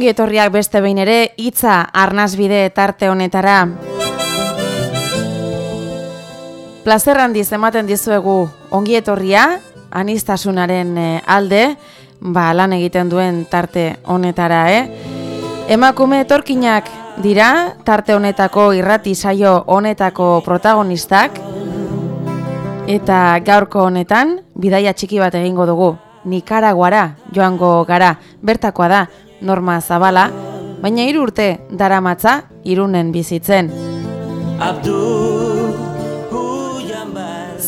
Ongi etorriak beste behin ere hitza arnasbide tarte honetara. Plazer handiz ematen dizuegu ongi etorria anistasunaren eh, alde, ba lan egiten duen tarte honetara, eh? Emakume etorkinak dira tarte honetako irrati saio honetako protagonistak eta gaurko honetan bidaia txiki bat egingo dugu. Nikaraguara joango gara, bertakoa da, norma zabala, baina hiru urte daramatza irunen bizitzen.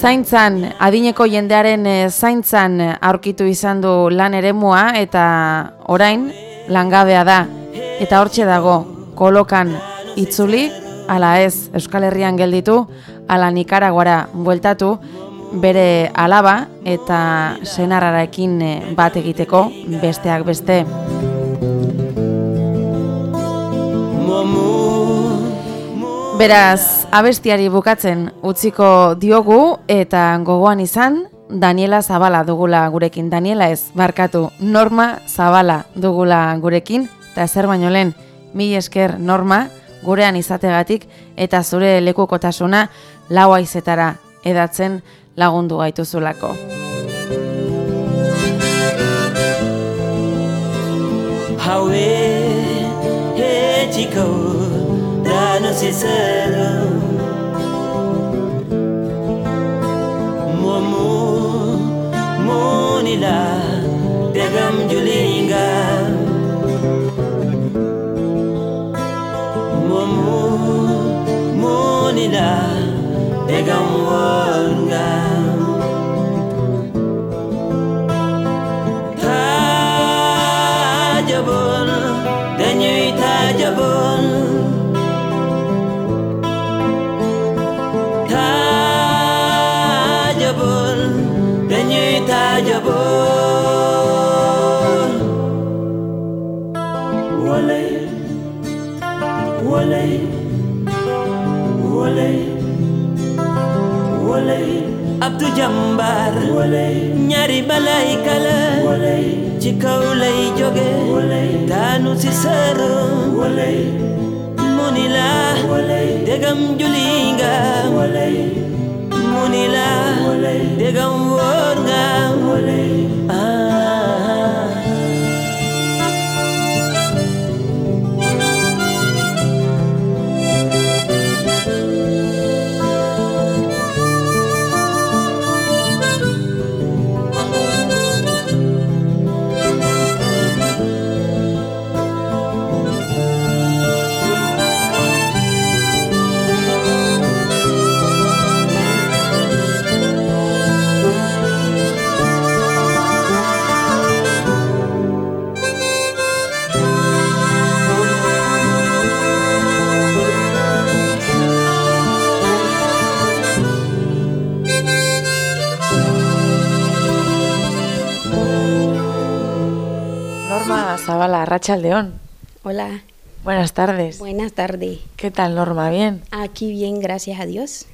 Zaintzan, adineko jendearen eh, zaintzan aurkitu izan du lan eremua eta orain langabea da. Eta hortxe dago, kolokan itzuli, ala ez Euskal Herrian gelditu, ala Nikaraguara bueltatu, bere alaba eta senarrarekin eh, bat egiteko besteak beste. Beraz, abestiari bukatzen utziko diogu eta gogoan izan Daniela Zabala dugula gurekin. Daniela ez, barkatu, Norma Zabala dugula gurekin. Eta zer baino lehen, mi esker Norma, gurean izategatik eta zure lekukotasuna lau aizetara edatzen lagundu gaituzulako. México, danos y cero. Momu, Munila, Degam Julinga. Momu, Munila, Degam Wanga. Jambar. Walay ñaari balay kala. Ci kaw lay jóge daanu ci sëru mu ni dégam juli nga mu dégam wóor nga Zabala, Rachaldeón. Hola, Buenas tardes. buenas tardes. ¿Qué tal, Norma? ¿Bien? Aquí bien, gracias a Dios.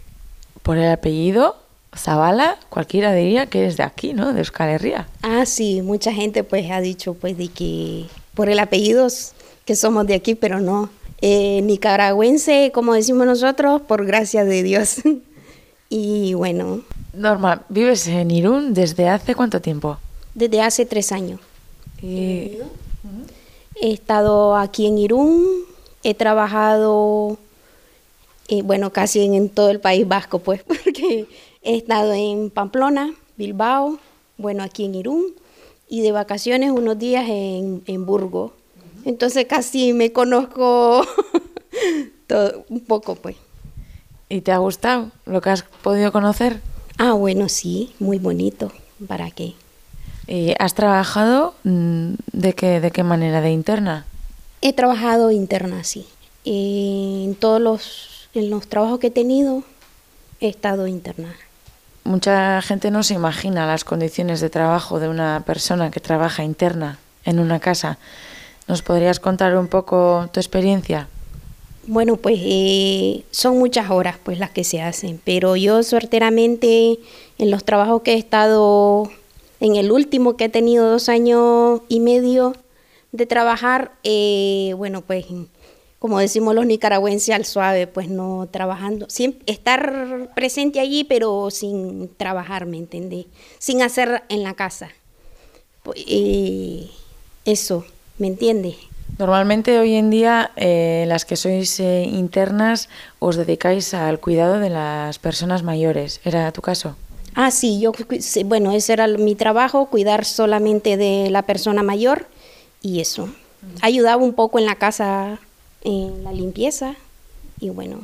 Por el apellido Zabala, cualquiera diría que eres de aquí, ¿no? De Euskal Herria. Ah, sí, mucha gente pues ha dicho pues de que por el apellido que somos de aquí, pero no. Eh, nicaragüense, como decimos nosotros, por gracia de Dios. y bueno, Norma, ¿vives en Irún desde hace cuánto tiempo? desde hace tres años. Y He estado aquí en Irún, he trabajado, eh, bueno, casi en, en todo el País Vasco, pues, porque he estado en Pamplona, Bilbao, bueno, aquí en Irún, y de vacaciones unos días en, en Burgo. Entonces casi me conozco todo, un poco, pues. ¿Y te ha gustado lo que has podido conocer? Ah, bueno, sí, muy bonito. ¿Para qué? ¿Y ¿Has trabajado mm, de qué, de qué manera? ¿De interna? He trabajado interna, sí. Eh, en todos los, en los trabajos que he tenido, he estado interna. Mucha gente no se imagina las condiciones de trabajo de una persona que trabaja interna en una casa. ¿Nos podrías contar un poco tu experiencia? Bueno, pues eh, son muchas horas pues las que se hacen, pero yo suerteramente en los trabajos que he estado, en el último que he tenido dos años y medio, de trabajar, eh, bueno, pues como decimos los nicaragüenses al suave, pues no trabajando, sin estar presente allí, pero sin trabajar, ¿me entendés? Sin hacer en la casa. Pues, eh, eso, ¿me entiendes? Normalmente hoy en día eh, las que sois eh, internas os dedicáis al cuidado de las personas mayores. ¿Era tu caso? Ah, sí, yo, bueno, ese era mi trabajo, cuidar solamente de la persona mayor y eso. Ayudaba un poco en la casa, en la limpieza y bueno.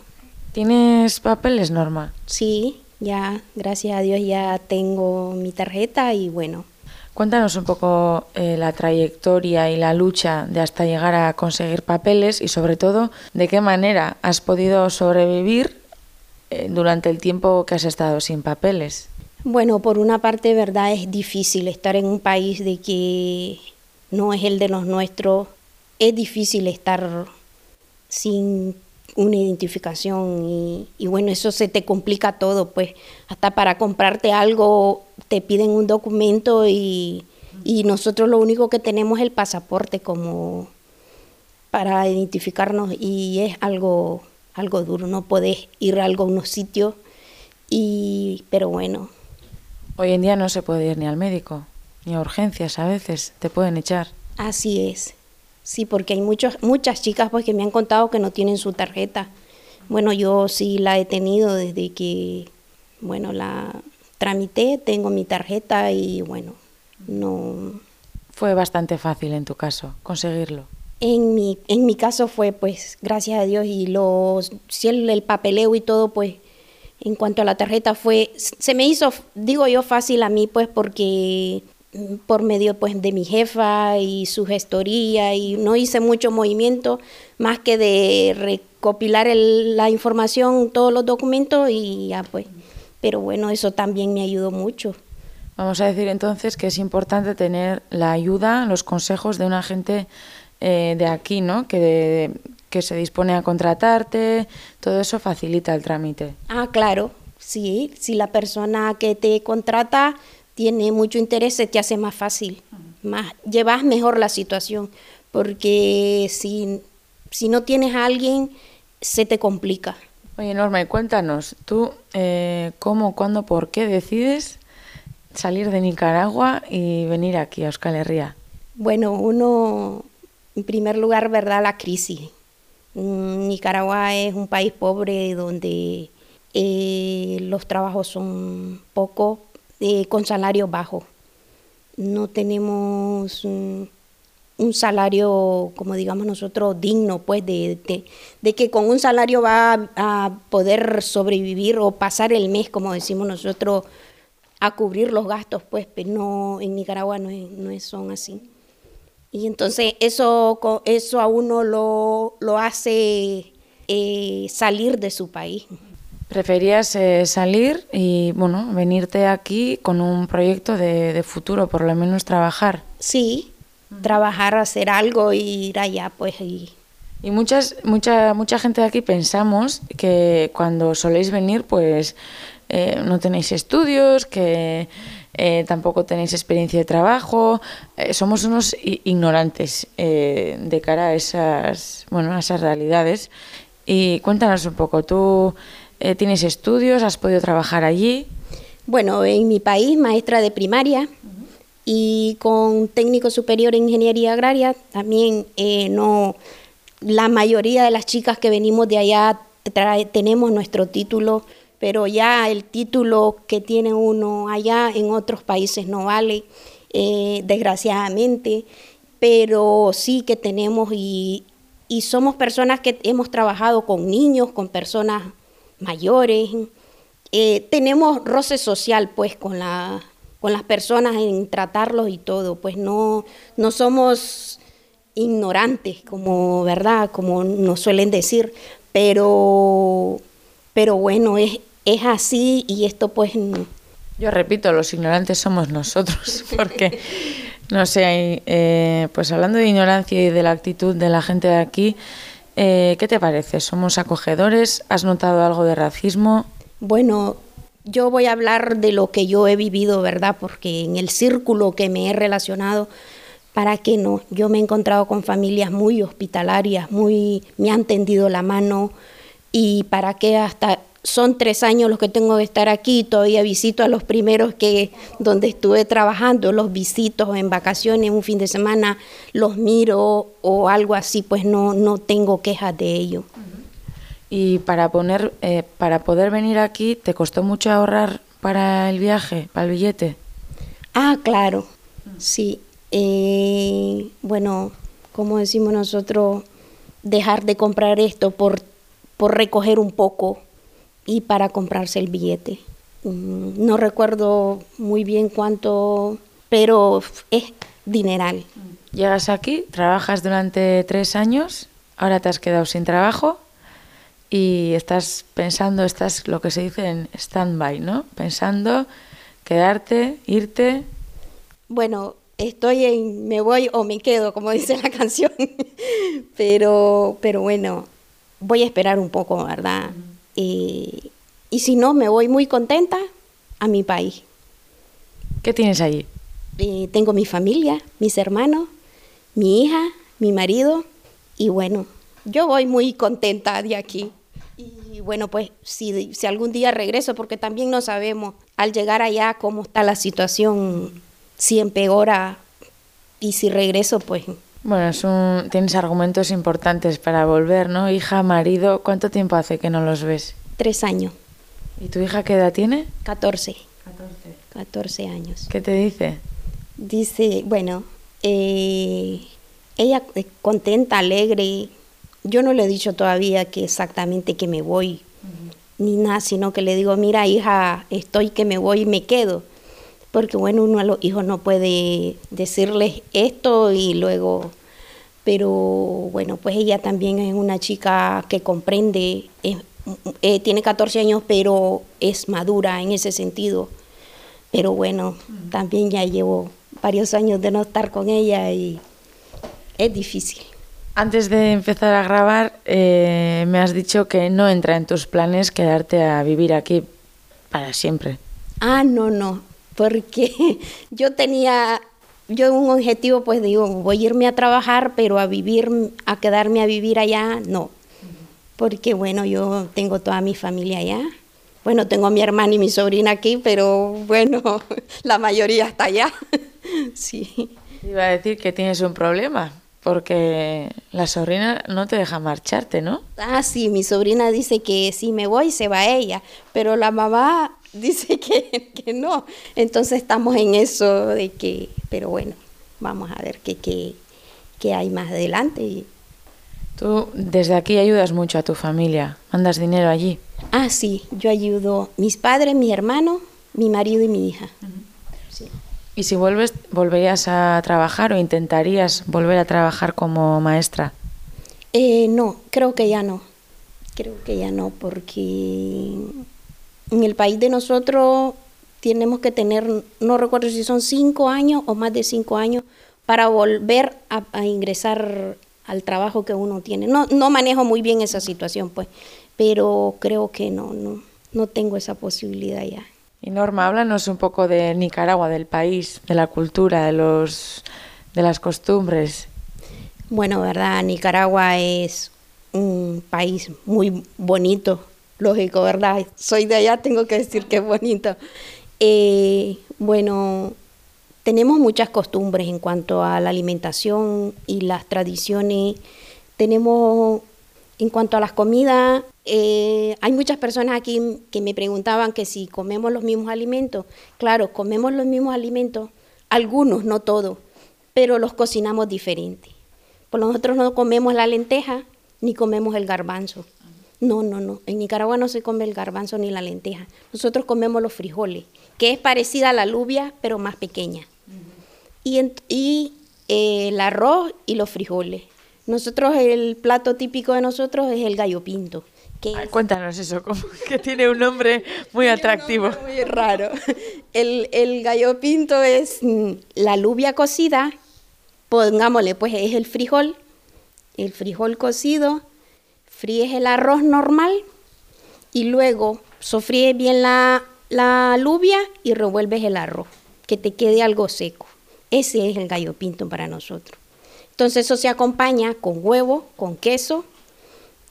¿Tienes papeles, Norma? Sí, ya, gracias a Dios ya tengo mi tarjeta y bueno. Cuéntanos un poco eh, la trayectoria y la lucha de hasta llegar a conseguir papeles y sobre todo de qué manera has podido sobrevivir eh, durante el tiempo que has estado sin papeles. Bueno, por una parte, verdad, es difícil estar en un país de que no es el de los nuestros. Es difícil estar sin una identificación y, y, bueno, eso se te complica todo, pues hasta para comprarte algo te piden un documento y, y nosotros lo único que tenemos es el pasaporte como para identificarnos y es algo, algo duro, no puedes ir a algunos sitios, y, pero bueno. Hoy en día no se puede ir ni al médico, ni a urgencias a veces, te pueden echar. Así es. Sí, porque hay muchos, muchas chicas pues, que me han contado que no tienen su tarjeta. Bueno, yo sí la he tenido desde que, bueno, la tramité, tengo mi tarjeta y bueno, no... Fue bastante fácil en tu caso conseguirlo. En mi, en mi caso fue, pues, gracias a Dios y los, si el, el papeleo y todo, pues, en cuanto a la tarjeta fue, se me hizo, digo yo, fácil a mí, pues, porque por medio pues de mi jefa y su gestoría y no hice mucho movimiento más que de recopilar la información, todos los documentos y ya pues. Pero bueno, eso también me ayudó mucho. Vamos a decir entonces que es importante tener la ayuda, los consejos de una gente eh, de aquí, ¿no? Que, que se dispone a contratarte, todo eso facilita el trámite. Ah, claro, sí, si la persona que te contrata tiene mucho interés, se te hace más fácil, más, llevas mejor la situación, porque si, si no tienes a alguien, se te complica. Oye, Norma, y cuéntanos, tú, eh, ¿cómo, cuándo, por qué decides salir de Nicaragua y venir aquí a Euskal Herria? Bueno, uno, en primer lugar, ¿verdad? La crisis. Nicaragua es un país pobre donde eh, los trabajos son pocos, eh, con salario bajo. No tenemos un, salario, como digamos nosotros, digno, pues, de, que con un salario va a, poder sobrevivir o pasar el mes, como decimos nosotros, a cubrir los gastos, pues, pero no, en Nicaragua no, es, no son así. Y entonces eso, eso a uno lo, lo hace eh, salir de su país. Preferías eh, salir y bueno, venirte aquí con un proyecto de, de, futuro, por lo menos trabajar. Sí, trabajar, hacer algo y ir allá, pues. Y, y muchas, mucha, mucha gente de aquí pensamos que cuando soléis venir, pues eh, no tenéis estudios, que eh, tampoco tenéis experiencia de trabajo. Eh, somos unos ignorantes de cara a esas, bueno, a esas realidades. Y cuéntanos un poco, tú eh, ¿Tienes estudios? ¿Has podido trabajar allí? Bueno, en mi país, maestra de primaria uh -huh. y con técnico superior en ingeniería agraria. También eh, no, la mayoría de las chicas que venimos de allá trae, tenemos nuestro título, pero ya el título que tiene uno allá en otros países no vale, eh, desgraciadamente, pero sí que tenemos y, y somos personas que hemos trabajado con niños, con personas mayores. Eh, tenemos roce social pues con, la, con las personas en tratarlos y todo, pues no, no somos ignorantes como verdad, como nos suelen decir, pero, pero bueno, es, es así y esto pues... Yo repito, los ignorantes somos nosotros, porque, no sé, eh, pues hablando de ignorancia y de la actitud de la gente de aquí, eh, ¿Qué te parece? ¿Somos acogedores? ¿Has notado algo de racismo? Bueno, yo voy a hablar de lo que yo he vivido, ¿verdad? Porque en el círculo que me he relacionado, ¿Para qué no? Yo me he encontrado con familias muy hospitalarias, muy, me han tendido la mano y para qué hasta son tres años los que tengo que estar aquí, todavía visito a los primeros que donde estuve trabajando, los visito en vacaciones, un fin de semana, los miro o algo así, pues no, no tengo quejas de ello. Y para poner, eh, para poder venir aquí, ¿te costó mucho ahorrar para el viaje, para el billete? Ah, claro, sí. Eh, bueno, como decimos nosotros, dejar de comprar esto por, por recoger un poco y para comprarse el billete. Mm, No recuerdo muy bien cuánto, pero es dineral. Llegas aquí, trabajas durante tres años, ahora te has quedado sin trabajo y estás pensando, estás lo que se dice en stand-by, ¿no? Pensando quedarte, irte. Bueno, estoy en me voy o me quedo, como dice la canción. pero, pero bueno, voy a esperar un poco, ¿verdad? Eh, y si no, me voy muy contenta a mi país. ¿Qué tienes allí? Eh, tengo mi familia, mis hermanos, mi hija, mi marido y bueno, yo voy muy contenta de aquí. Y bueno, pues si, si algún día regreso, porque también no sabemos al llegar allá cómo está la situación, si empeora y si regreso, pues Bueno, es un- tienes argumentos importantes para volver, ¿no? Hija, marido, ¿cuánto tiempo hace que no los ves? tres años, ¿Y tu hija qué edad tiene? 14, 14 años. ¿Qué te dice? Dice, bueno, eh, ella eh, contenta, alegre. Yo no le he dicho todavía que exactamente que me voy, ni nada, sino que le digo, mira hija, estoy que me voy y me quedo. Porque bueno, uno a los hijos no puede decirles esto y luego... Pero bueno, pues ella también es una chica que comprende, es- eh, tiene 14 años, pero es madura en ese sentido. Pero bueno, también ya llevo varios años de no estar con ella y es difícil. Antes de empezar a grabar, eh, me has dicho que no entra en tus planes quedarte a vivir aquí para siempre. Ah, no, no, porque yo tenía, yo un objetivo, pues digo, voy a irme a trabajar, pero a vivir, a quedarme a vivir allá, no. Porque bueno, yo tengo toda mi familia allá. Bueno, tengo a mi hermana y mi sobrina aquí, pero bueno, la mayoría está allá. Sí. Iba a decir que tienes un problema, porque la sobrina no te deja marcharte, ¿no? Ah, sí, mi sobrina dice que si me voy se va ella, pero la mamá dice que, que no. Entonces estamos en eso de que, pero bueno, vamos a ver qué, qué, qué hay más adelante. Y- Tú desde aquí ayudas mucho a tu familia, mandas dinero allí. Ah, sí, yo ayudo mis padres, mis hermanos, mi marido y mi hija. Sí. ¿Y si vuelves, volverías a trabajar o intentarías volver a trabajar como maestra? Eh, no, creo que ya no. Creo que ya no, porque en el país de nosotros tenemos que tener, no recuerdo si son cinco años o más de cinco años para volver a, a ingresar al trabajo que uno tiene. No, no manejo muy bien esa situación, pues, pero creo que no, no, no tengo esa posibilidad ya. Y Norma, háblanos un poco de Nicaragua, del país, de la cultura, de los de las costumbres. Bueno, verdad, Nicaragua es un país muy bonito, lógico, ¿verdad? Soy de allá, tengo que decir que es bonito. Eh, bueno, tenemos muchas costumbres en cuanto a la alimentación y las tradiciones. Tenemos, en cuanto a las comidas, eh, hay muchas personas aquí que me preguntaban que si comemos los mismos alimentos. Claro, comemos los mismos alimentos, algunos, no todos, pero los cocinamos diferente. Pues nosotros no comemos la lenteja ni comemos el garbanzo. No, no, no. En Nicaragua no se come el garbanzo ni la lenteja. Nosotros comemos los frijoles, que es parecida a la alubia, pero más pequeña. Y, en- y, eh, el arroz y los frijoles. Nosotros, el plato típico de nosotros es el gallo pinto. Que Ay, es- cuéntanos eso, como que tiene un nombre muy atractivo. muy raro. El, el gallo pinto es mm, la alubia cocida, pongámosle, pues es el frijol, el frijol cocido, fríes el arroz normal y luego sofríes bien la, la alubia y revuelves el arroz, que te quede algo seco. Ese es el gallo pinto para nosotros. Entonces eso se acompaña con huevo, con queso,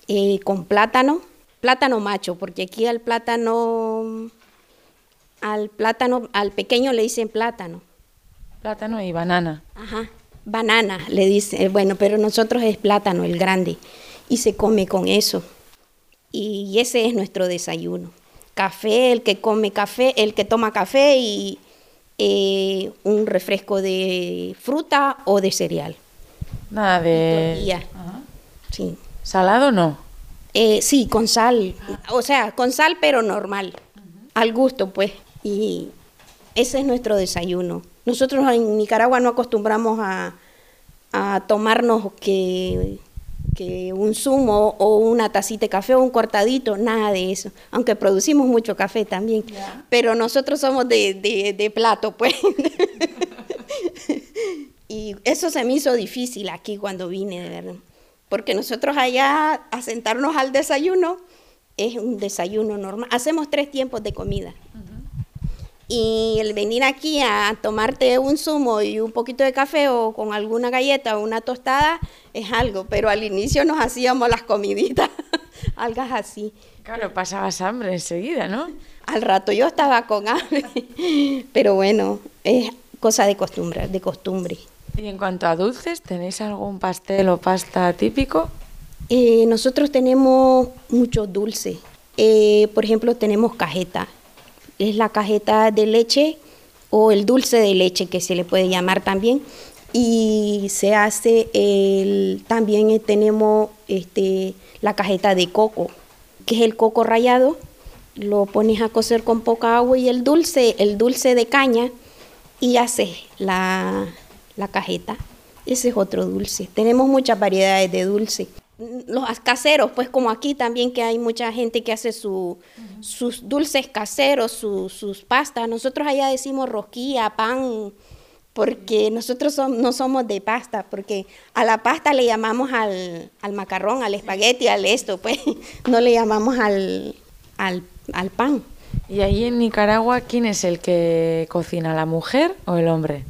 eh, con plátano, plátano macho, porque aquí al plátano, al plátano, al pequeño le dicen plátano. Plátano y banana. Ajá, banana le dice, bueno, pero nosotros es plátano, el grande, y se come con eso. Y ese es nuestro desayuno. Café, el que come café, el que toma café y eh, un refresco de fruta o de cereal. Nada de... Sí. ¿Salado no? Eh, sí, con sal. O sea, con sal, pero normal. Al gusto, pues. Y ese es nuestro desayuno. Nosotros en Nicaragua no acostumbramos a, a tomarnos que, que un zumo o una tacita de café o un cortadito, nada de eso. Aunque producimos mucho café también. Pero nosotros somos de, de, de plato, pues. y eso se me hizo difícil aquí cuando vine, de verdad. Porque nosotros allá a sentarnos al desayuno es un desayuno normal. Hacemos tres tiempos de comida. Y el venir aquí a tomarte un zumo y un poquito de café o con alguna galleta o una tostada es algo, pero al inicio nos hacíamos las comiditas, algas así. Claro, pasabas hambre enseguida, ¿no? Al rato yo estaba con hambre, pero bueno, es cosa de costumbre, de costumbre. Y en cuanto a dulces, ¿tenéis algún pastel o pasta típico? Eh, nosotros tenemos muchos dulces. Eh, por ejemplo, tenemos cajeta. Es la cajeta de leche o el dulce de leche que se le puede llamar también. Y se hace el, también tenemos este, la cajeta de coco, que es el coco rallado. Lo pones a cocer con poca agua y el dulce, el dulce de caña, y haces la, la cajeta. Ese es otro dulce. Tenemos muchas variedades de dulce. Los caseros, pues como aquí también que hay mucha gente que hace su, sus dulces caseros, su- sus pastas. Nosotros allá decimos rosquilla, pan, porque nosotros som- no somos de pasta, porque a la pasta le llamamos al, al macarrón, al espagueti, al esto, pues no le llamamos al, al, al pan. Y ahí en Nicaragua, ¿quién es el que cocina, la mujer o el hombre?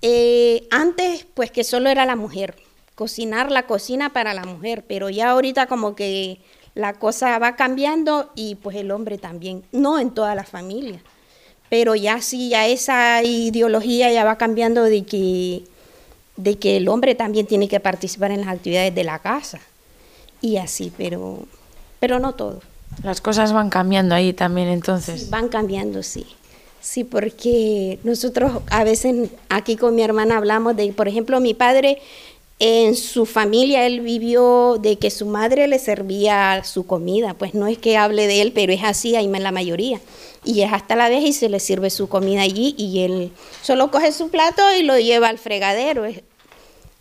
Eh, antes, pues que solo era la mujer, cocinar la cocina para la mujer, pero ya ahorita como que la cosa va cambiando y pues el hombre también, no en toda la familia, pero ya sí, ya esa ideología ya va cambiando de que, de que el hombre también tiene que participar en las actividades de la casa y así, pero, pero no todo. Las cosas van cambiando ahí también entonces. Van cambiando, sí. Sí, porque nosotros a veces aquí con mi hermana hablamos de, por ejemplo, mi padre en su familia él vivió de que su madre le servía su comida, pues no es que hable de él, pero es así, hay la mayoría. Y es hasta la vez y se le sirve su comida allí y él solo coge su plato y lo lleva al fregadero es-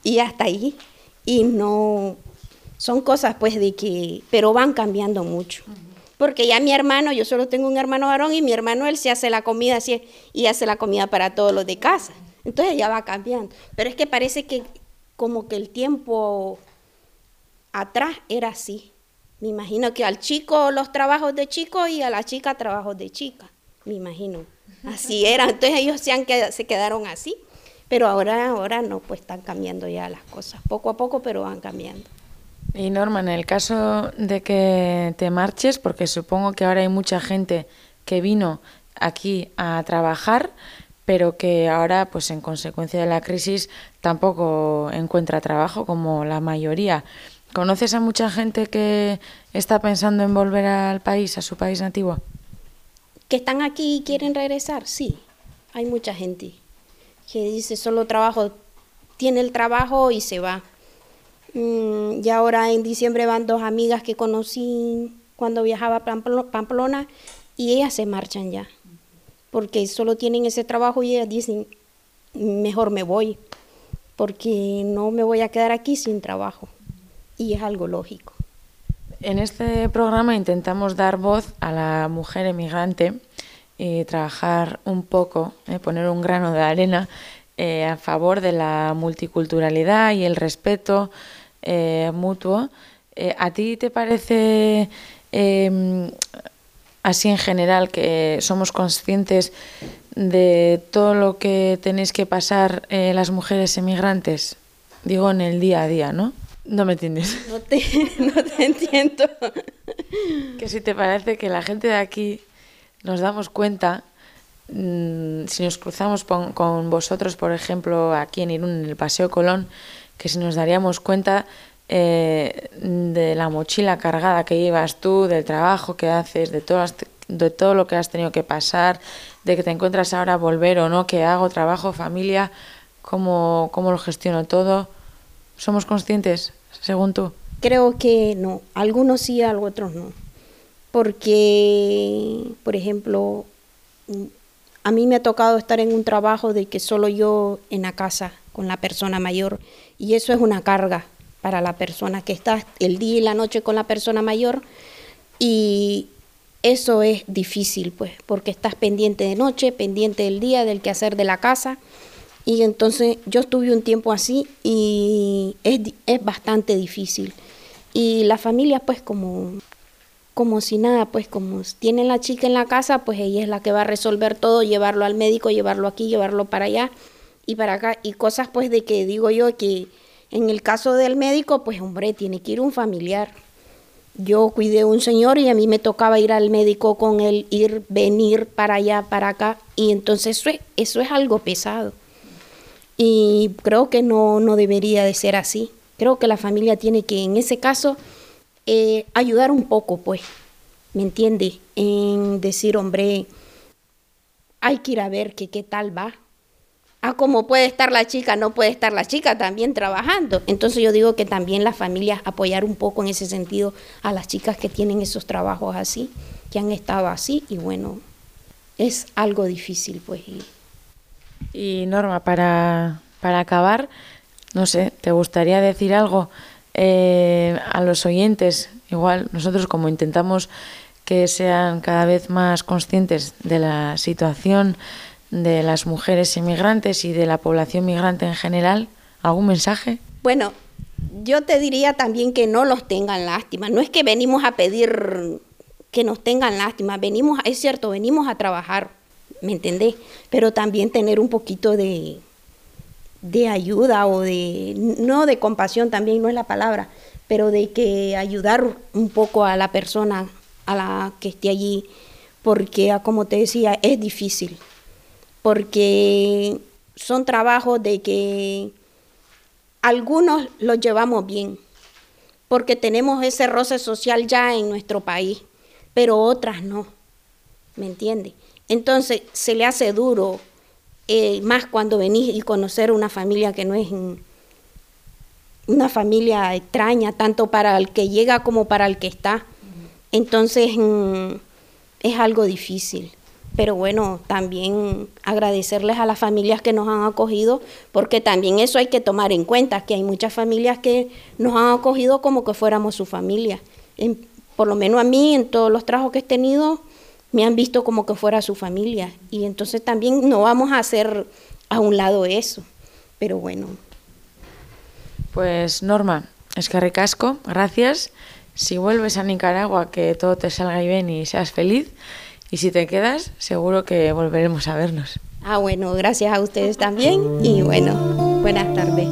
y hasta allí. Y no, son cosas pues de que, pero van cambiando mucho. Porque ya mi hermano, yo solo tengo un hermano varón y mi hermano él se hace la comida así y hace la comida para todos los de casa. Entonces ya va cambiando. Pero es que parece que como que el tiempo atrás era así. Me imagino que al chico los trabajos de chico y a la chica trabajos de chica. Me imagino. Así era. Entonces ellos se, han se quedaron así. Pero ahora, ahora no, pues están cambiando ya las cosas. Poco a poco, pero van cambiando. Y Norma, en el caso de que te marches, porque supongo que ahora hay mucha gente que vino aquí a trabajar, pero que ahora, pues en consecuencia de la crisis, tampoco encuentra trabajo como la mayoría. ¿Conoces a mucha gente que está pensando en volver al país, a su país nativo? que están aquí y quieren regresar, sí, hay mucha gente que dice solo trabajo, tiene el trabajo y se va. Mm, ya ahora en diciembre van dos amigas que conocí cuando viajaba a Pamplo- Pamplona y ellas se marchan ya, porque solo tienen ese trabajo y ellas dicen, mejor me voy, porque no me voy a quedar aquí sin trabajo. Y es algo lógico. En este programa intentamos dar voz a la mujer emigrante y trabajar un poco, eh, poner un grano de arena eh, a favor de la multiculturalidad y el respeto eh, mutuo. Eh, ¿A ti te parece eh, así en general que somos conscientes de todo lo que tenéis que pasar eh, las mujeres emigrantes? Digo, en el día a día, ¿no? No me entiendes. No te, no te entiendo. Que si te parece que la gente de aquí nos damos cuenta, mm, si nos cruzamos con, con vosotros, por ejemplo, aquí en Irún, en el Paseo Colón, que si nos daríamos cuenta eh, de la mochila cargada que llevas tú, del trabajo que haces, de de todo lo que has tenido que pasar, de que te encuentras ahora volver o no, que hago, trabajo, familia, cómo, cómo lo gestiono todo. ¿Somos conscientes, según tú? Creo que no. Algunos sí, otros no. Porque, por ejemplo, a mí me ha tocado estar en un trabajo de que solo yo en la casa con la persona mayor y eso es una carga para la persona que está el día y la noche con la persona mayor. Y eso es difícil pues porque estás pendiente de noche, pendiente del día, del quehacer de la casa. Y entonces yo estuve un tiempo así y es, es bastante difícil. Y la familia pues como como si nada, pues como tienen la chica en la casa, pues ella es la que va a resolver todo, llevarlo al médico, llevarlo aquí, llevarlo para allá y para acá. Y cosas pues de que digo yo que en el caso del médico, pues hombre, tiene que ir un familiar. Yo cuidé a un señor y a mí me tocaba ir al médico con él, ir, venir para allá, para acá. Y entonces eso es, eso es algo pesado. Y creo que no, no debería de ser así. Creo que la familia tiene que, en ese caso, eh, ayudar un poco, pues, ¿me entiende? En decir, hombre, hay que ir a ver qué tal va. Ah, como puede estar la chica, no puede estar la chica también trabajando. Entonces yo digo que también las familias apoyar un poco en ese sentido a las chicas que tienen esos trabajos así, que han estado así y bueno, es algo difícil pues. y- Y Norma, para, para acabar, no sé, ¿te gustaría decir algo eh, a los oyentes? Igual nosotros como intentamos que sean cada vez más conscientes de la situación de las mujeres inmigrantes y de la población migrante en general, ¿algún mensaje? Bueno, yo te diría también que no los tengan lástima. No es que venimos a pedir que nos tengan lástima, venimos, es cierto, venimos a trabajar, ¿me entendés? Pero también tener un poquito de, de ayuda o de, no de compasión también, no es la palabra, pero de que ayudar un poco a la persona a la que esté allí, porque ah, como te decía, es difícil, porque son trabajos de que algunos los llevamos bien, porque tenemos ese roce social ya en nuestro país, pero otras no, ¿me entiende? Entonces se le hace duro, eh, más cuando venís y conocer una familia que no es una familia extraña, tanto para el que llega como para el que está. Entonces mm, es algo difícil. Pero bueno, también agradecerles a las familias que nos han acogido, porque también eso hay que tomar en cuenta, que hay muchas familias que nos han acogido como que fuéramos su familia. En- por lo menos a mí, en todos los trabajos que he tenido, me han visto como que fuera su familia. Y entonces también no vamos a hacer a un lado eso. Pero bueno, Pues Norma, es que ricasco, gracias. Si vuelves a Nicaragua, que todo te salga bien y seas feliz. Y si te quedas, seguro que volveremos a vernos. ah bueno, gracias a ustedes también y bueno, buenas tardes.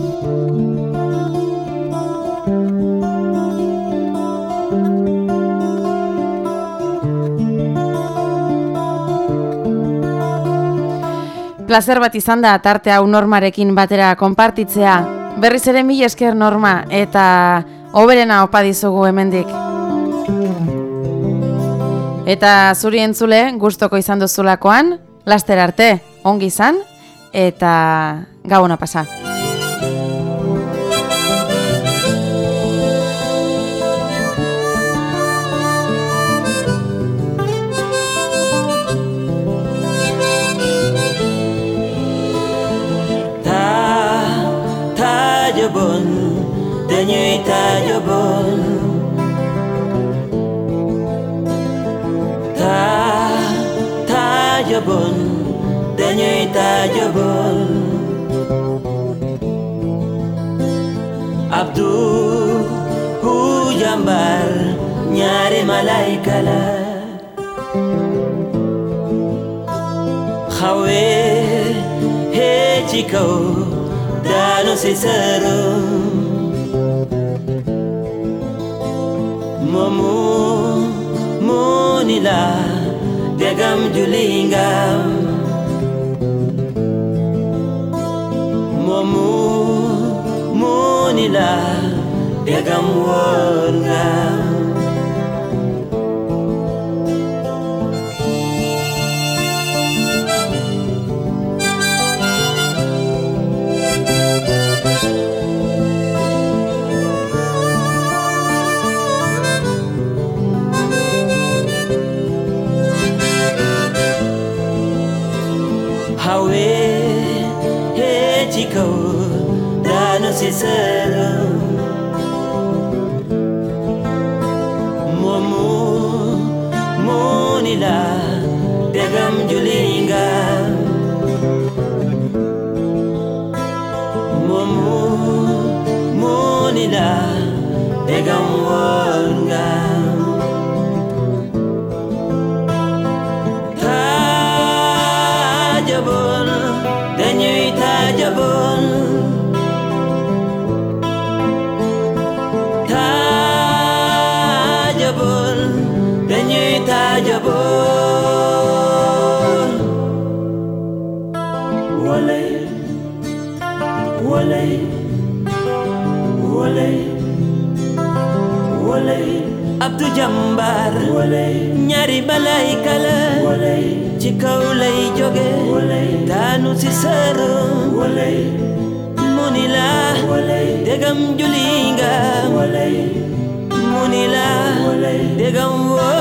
Plazer bat izan da tarte hau normarekin batera konpartitzea. Berriz ere mil esker norma eta oberena opa dizugu hemendik. Eta zuri entzule gustoko izan duzulakoan, laster arte, ongi izan eta gabona pasa. Tayo bon dañuy tayo bon Abdu hu jambar ñaari malaika la xawe hee ci kaw daanu si ndegam julinga momu munila ndegam woon sincero. Mu mu munila degam julinga. Mu mu munila begam wonga. jàmbaar ñaari balay kala. Ci kaw lay joge. Daanu si sërë mu la degam juli nga mu la degam woo